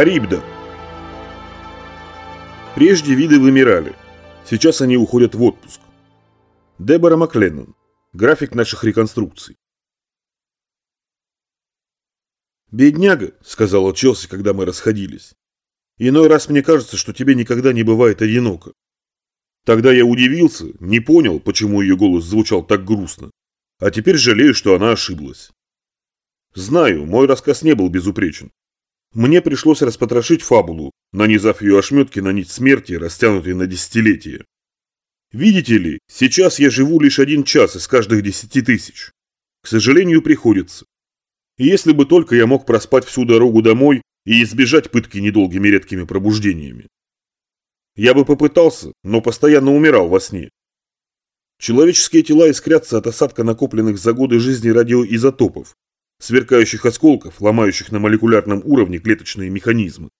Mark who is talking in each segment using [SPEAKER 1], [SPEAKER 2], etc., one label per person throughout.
[SPEAKER 1] Харибда. Прежде виды вымирали. Сейчас они уходят в отпуск. Дебора Макленнон. График наших реконструкций. «Бедняга», — сказала Челси, когда мы расходились. «Иной раз мне кажется, что тебе никогда не бывает одиноко». Тогда я удивился, не понял, почему ее голос звучал так грустно. А теперь жалею, что она ошиблась. Знаю, мой рассказ не был безупречен. Мне пришлось распотрошить фабулу, нанизав ее ошметки на нить смерти, растянутой на десятилетия. Видите ли, сейчас я живу лишь один час из каждых десяти тысяч. К сожалению, приходится. Если бы только я мог проспать всю дорогу домой и избежать пытки недолгими редкими пробуждениями. Я бы попытался, но постоянно умирал во сне. Человеческие тела искрятся от осадка накопленных за годы жизни радиоизотопов, сверкающих осколков, ломающих на молекулярном уровне клеточные механизмы.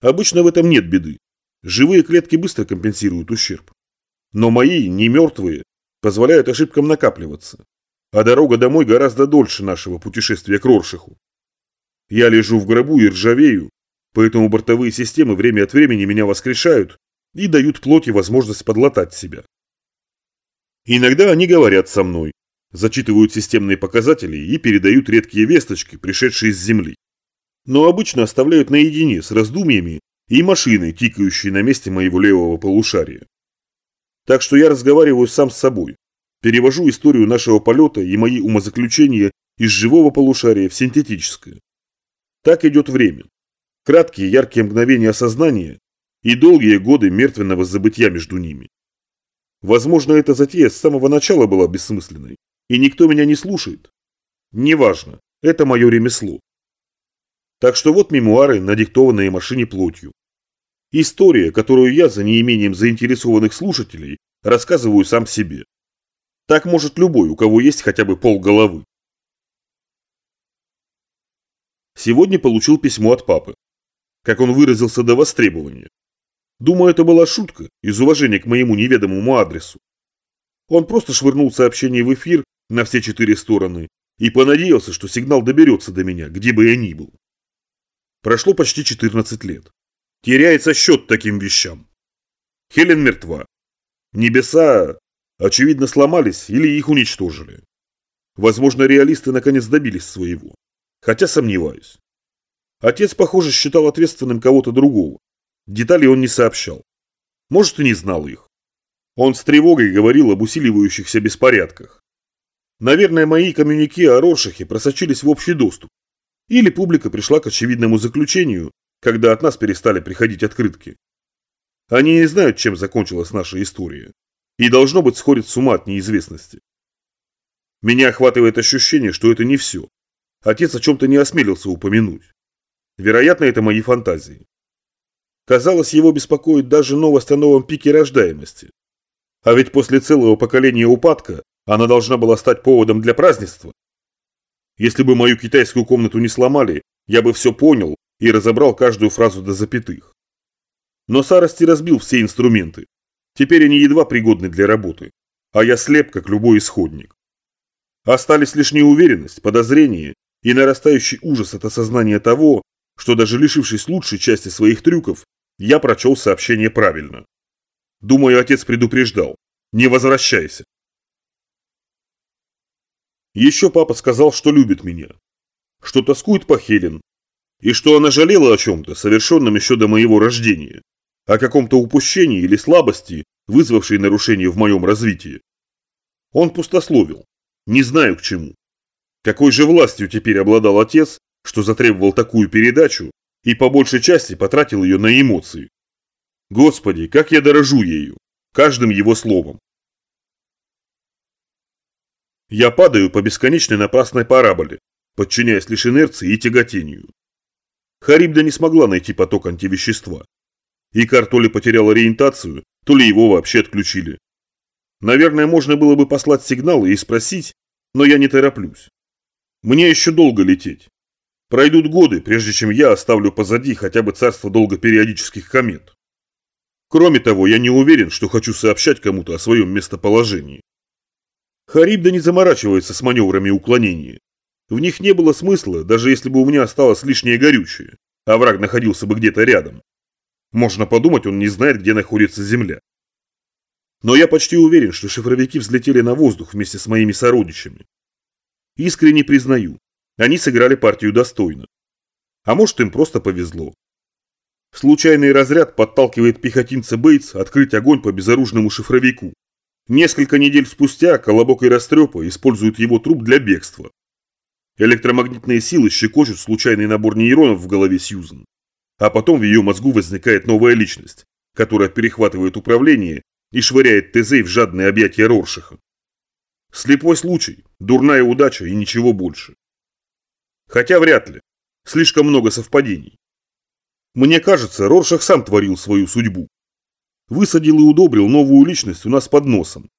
[SPEAKER 1] Обычно в этом нет беды. Живые клетки быстро компенсируют ущерб. Но мои, не мертвые, позволяют ошибкам накапливаться. А дорога домой гораздо дольше нашего путешествия к Роршиху. Я лежу в гробу и ржавею, поэтому бортовые системы время от времени меня воскрешают и дают плоти возможность подлатать себя. Иногда они говорят со мной, зачитывают системные показатели и передают редкие весточки, пришедшие с Земли. Но обычно оставляют наедине с раздумьями и машиной, тикающей на месте моего левого полушария. Так что я разговариваю сам с собой, перевожу историю нашего полета и мои умозаключения из живого полушария в синтетическое. Так идет время. Краткие яркие мгновения осознания и долгие годы мертвенного забытья между ними. Возможно, эта затея с самого начала была бессмысленной, и никто меня не слушает. Неважно, это мое ремесло. Так что вот мемуары, надиктованные машине плотью. История, которую я, за неимением заинтересованных слушателей, рассказываю сам себе. Так может любой, у кого есть хотя бы пол головы. Сегодня получил письмо от папы. Как он выразился до востребования. Думаю, это была шутка, из уважения к моему неведомому адресу. Он просто швырнул сообщение в эфир на все четыре стороны и понадеялся, что сигнал доберется до меня, где бы я ни был. Прошло почти 14 лет. Теряется счет таким вещам. Хелен мертва. Небеса, очевидно, сломались или их уничтожили. Возможно, реалисты наконец добились своего. Хотя сомневаюсь. Отец, похоже, считал ответственным кого-то другого. Деталей он не сообщал. Может, и не знал их. Он с тревогой говорил об усиливающихся беспорядках. Наверное, мои коммюнике о Роршахе просочились в общий доступ. Или публика пришла к очевидному заключению, когда от нас перестали приходить открытки. Они не знают, чем закончилась наша история. И должно быть сходят с ума от неизвестности. Меня охватывает ощущение, что это не все. Отец о чем-то не осмелился упомянуть. Вероятно, это мои фантазии. Казалось, его беспокоит даже новость о новом пике рождаемости. А ведь после целого поколения упадка она должна была стать поводом для празднества. Если бы мою китайскую комнату не сломали, я бы все понял и разобрал каждую фразу до запятых. Но Сарости разбил все инструменты. Теперь они едва пригодны для работы, а я слеп, как любой исходник. Остались лишь неуверенность, подозрение и нарастающий ужас от осознания того, что даже лишившись лучшей части своих трюков, я прочел сообщение правильно. Думаю, отец предупреждал. Не возвращайся. Еще папа сказал, что любит меня, что тоскует по Хелен, и что она жалела о чем-то, совершенном еще до моего рождения, о каком-то упущении или слабости, вызвавшей нарушение в моем развитии. Он пустословил, не знаю к чему. Какой же властью теперь обладал отец, что затребовал такую передачу и по большей части потратил ее на эмоции. Господи, как я дорожу ею, каждым его словом. Я падаю по бесконечной напрасной параболе, подчиняясь лишь инерции и тяготению. Харибда не смогла найти поток антивещества. Икар то ли потерял ориентацию, то ли его вообще отключили. Наверное, можно было бы послать сигналы и спросить, но я не тороплюсь. Мне еще долго лететь. Пройдут годы, прежде чем я оставлю позади хотя бы царство долгопериодических комет. Кроме того, я не уверен, что хочу сообщать кому-то о своем местоположении. Харибда не заморачивается с маневрами уклонения. В них не было смысла, даже если бы у меня осталось лишнее горючее. а враг находился бы где-то рядом. Можно подумать, он не знает, где находится Земля. Но я почти уверен, что шифровики взлетели на воздух вместе с моими сородичами. Искренне признаю, они сыграли партию достойно. А может им просто повезло. Случайный разряд подталкивает пехотинца Бейтс открыть огонь по безоружному шифровику. Несколько недель спустя Колобок и Растрепа используют его труп для бегства. Электромагнитные силы щекочут случайный набор нейронов в голове Сьюзен. А потом в ее мозгу возникает новая личность, которая перехватывает управление и швыряет Тезей в жадные объятия Роршиха. Слепой случай, дурная удача и ничего больше. Хотя вряд ли. Слишком много совпадений. Мне кажется, Роршах сам творил свою судьбу. Высадил и удобрил новую личность у нас под носом.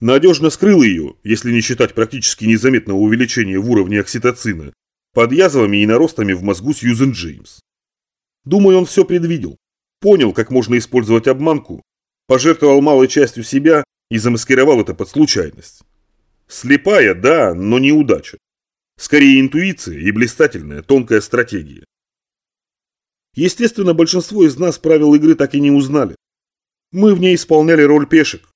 [SPEAKER 1] Надежно скрыл ее, если не считать практически незаметного увеличения в уровне окситоцина, под язвами и наростами в мозгу Сьюзен Джеймс. Думаю, он все предвидел. Понял, как можно использовать обманку, пожертвовал малой частью себя и замаскировал это под случайность. Слепая, да, но не удача. Скорее интуиция и блистательная, тонкая стратегия. Естественно, большинство из нас правил игры так и не узнали. Мы в ней исполняли роль пешек.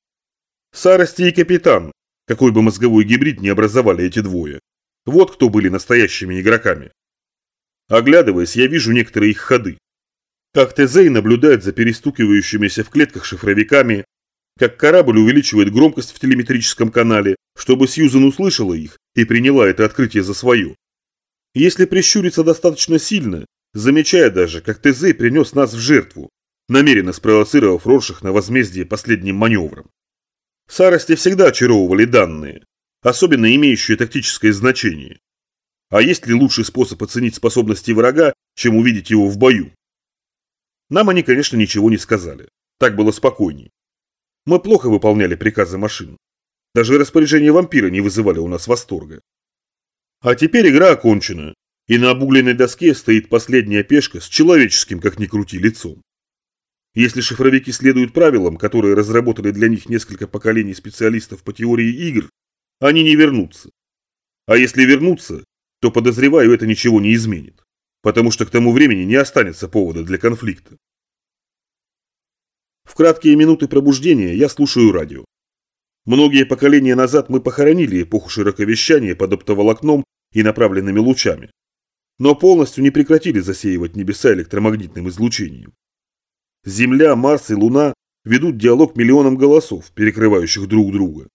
[SPEAKER 1] Сарости и капитан, какой бы мозговой гибрид не образовали эти двое. Вот кто были настоящими игроками. Оглядываясь, я вижу некоторые их ходы. Как Тезей наблюдает за перестукивающимися в клетках шифровиками, как корабль увеличивает громкость в телеметрическом канале, чтобы Сьюзен услышала их и приняла это открытие за свое. Если прищуриться достаточно сильно, замечая даже, как Тезей принес нас в жертву, намеренно спровоцировав Роршах на возмездие последним маневром. Сарости всегда очаровывали данные, особенно имеющие тактическое значение. А есть ли лучший способ оценить способности врага, чем увидеть его в бою? Нам они, конечно, ничего не сказали. Так было спокойней. Мы плохо выполняли приказы машин. Даже распоряжения вампира не вызывали у нас восторга. А теперь игра окончена, и на обугленной доске стоит последняя пешка с человеческим, как ни крути, лицом. Если шифровики следуют правилам, которые разработали для них несколько поколений специалистов по теории игр, они не вернутся. А если вернутся, то, подозреваю, это ничего не изменит, потому что к тому времени не останется повода для конфликта. В краткие минуты пробуждения я слушаю радио. Многие поколения назад мы похоронили эпоху широковещания под оптоволокном и направленными лучами, но полностью не прекратили засеивать небеса электромагнитным излучением. Земля, Марс и Луна ведут диалог миллионам голосов, перекрывающих друг друга.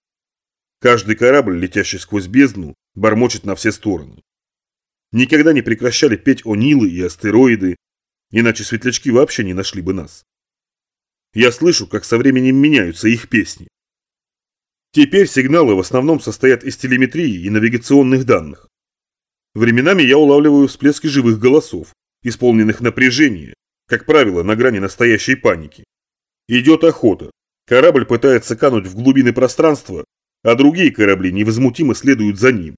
[SPEAKER 1] Каждый корабль, летящий сквозь бездну, бормочет на все стороны. Никогда не прекращали петь о Нилы и астероиды, иначе светлячки вообще не нашли бы нас. Я слышу, как со временем меняются их песни. Теперь сигналы в основном состоят из телеметрии и навигационных данных. Временами я улавливаю всплески живых голосов, исполненных напряжения, как правило, на грани настоящей паники. Идет охота. Корабль пытается кануть в глубины пространства, а другие корабли невозмутимо следуют за ним.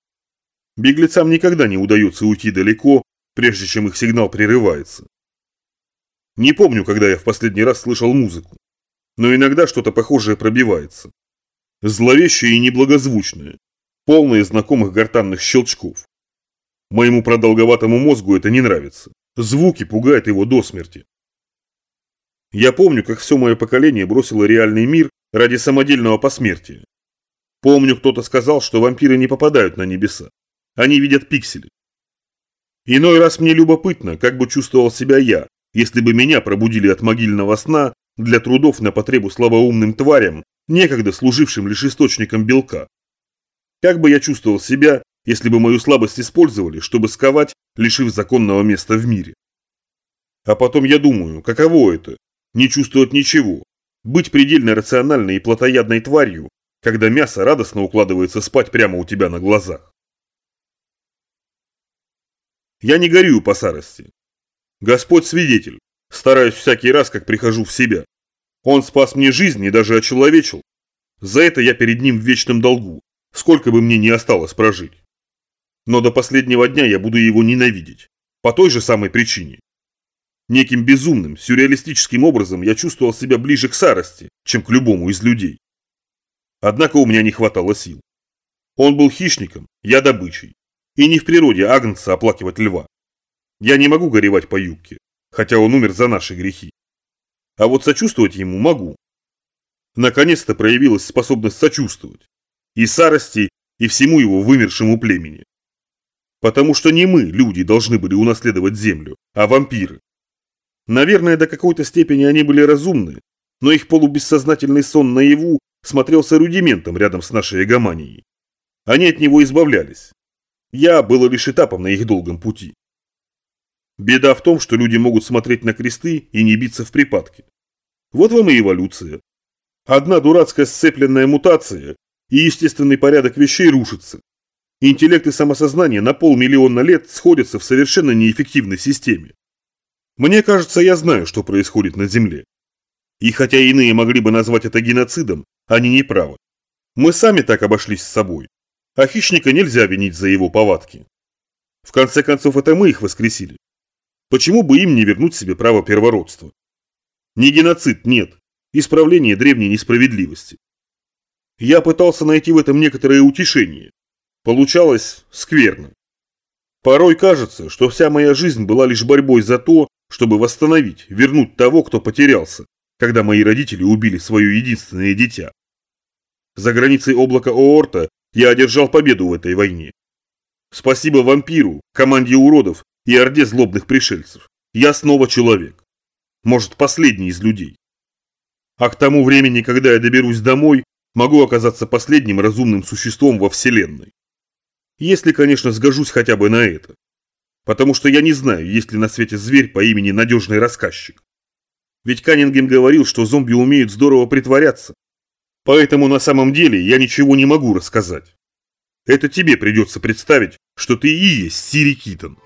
[SPEAKER 1] Беглецам никогда не удается уйти далеко, прежде чем их сигнал прерывается. Не помню, когда я в последний раз слышал музыку, но иногда что-то похожее пробивается. Зловещее и неблагозвучное, полное знакомых гортанных щелчков. Моему продолговатому мозгу это не нравится. Звуки пугают его до смерти. Я помню, как все мое поколение бросило реальный мир ради самодельного посмертия. Помню, кто-то сказал, что вампиры не попадают на небеса. Они видят пиксели. Иной раз мне любопытно, как бы чувствовал себя я, если бы меня пробудили от могильного сна для трудов на потребу слабоумным тварям, некогда служившим лишь источником белка. Как бы я чувствовал себя, если бы мою слабость использовали, чтобы сковать, лишив законного места в мире. А потом я думаю, каково это – не чувствовать ничего, быть предельно рациональной и плотоядной тварью, когда мясо радостно укладывается спать прямо у тебя на глазах. Я не горюю по старости. Господь свидетель, стараюсь всякий раз, как прихожу в себя. Он спас мне жизнь и даже очеловечил. За это я перед ним в вечном долгу, сколько бы мне ни осталось прожить. Но до последнего дня я буду его ненавидеть. По той же самой причине. Неким безумным, сюрреалистическим образом я чувствовал себя ближе к старости, чем к любому из людей. Однако у меня не хватало сил. Он был хищником, я добычей. И не в природе Агнца оплакивать льва. Я не могу горевать по юбке, хотя он умер за наши грехи. А вот сочувствовать ему могу. Наконец-то проявилась способность сочувствовать. И Сарости, и всему его вымершему племени. Потому что не мы, люди, должны были унаследовать землю, а вампиры. Наверное, до какой-то степени они были разумны, но их полубессознательный сон наяву смотрелся рудиментом рядом с нашей эгоманией. Они от него избавлялись. Я был лишь этапом на их долгом пути. Беда в том, что люди могут смотреть на кресты и не биться в припадке. Вот вам и эволюция. Одна дурацкая сцепленная мутация, и естественный порядок вещей рушится. Интеллект и самосознание на полмиллиона лет сходятся в совершенно неэффективной системе. Мне кажется, я знаю, что происходит на Земле. И хотя иные могли бы назвать это геноцидом, они не правы. Мы сами так обошлись с собой. А хищника нельзя винить за его повадки. В конце концов, это мы их воскресили. Почему бы им не вернуть себе право первородства? Не геноцид, нет. Исправление древней несправедливости. Я пытался найти в этом некоторое утешение. Получалось скверно. Порой кажется, что вся моя жизнь была лишь борьбой за то, чтобы восстановить, вернуть того, кто потерялся, когда мои родители убили свое единственное дитя. За границей облака Оорта я одержал победу в этой войне. Спасибо вампиру, команде уродов и орде злобных пришельцев. Я снова человек. Может, последний из людей. А к тому времени, когда я доберусь домой, могу оказаться последним разумным существом во Вселенной. Если, конечно, сгожусь хотя бы на это. Потому что я не знаю, есть ли на свете зверь по имени Надежный Рассказчик. Ведь Каннингем говорил, что зомби умеют здорово притворяться. Поэтому на самом деле я ничего не могу рассказать. Это тебе придется представить, что ты и есть Сири Китон.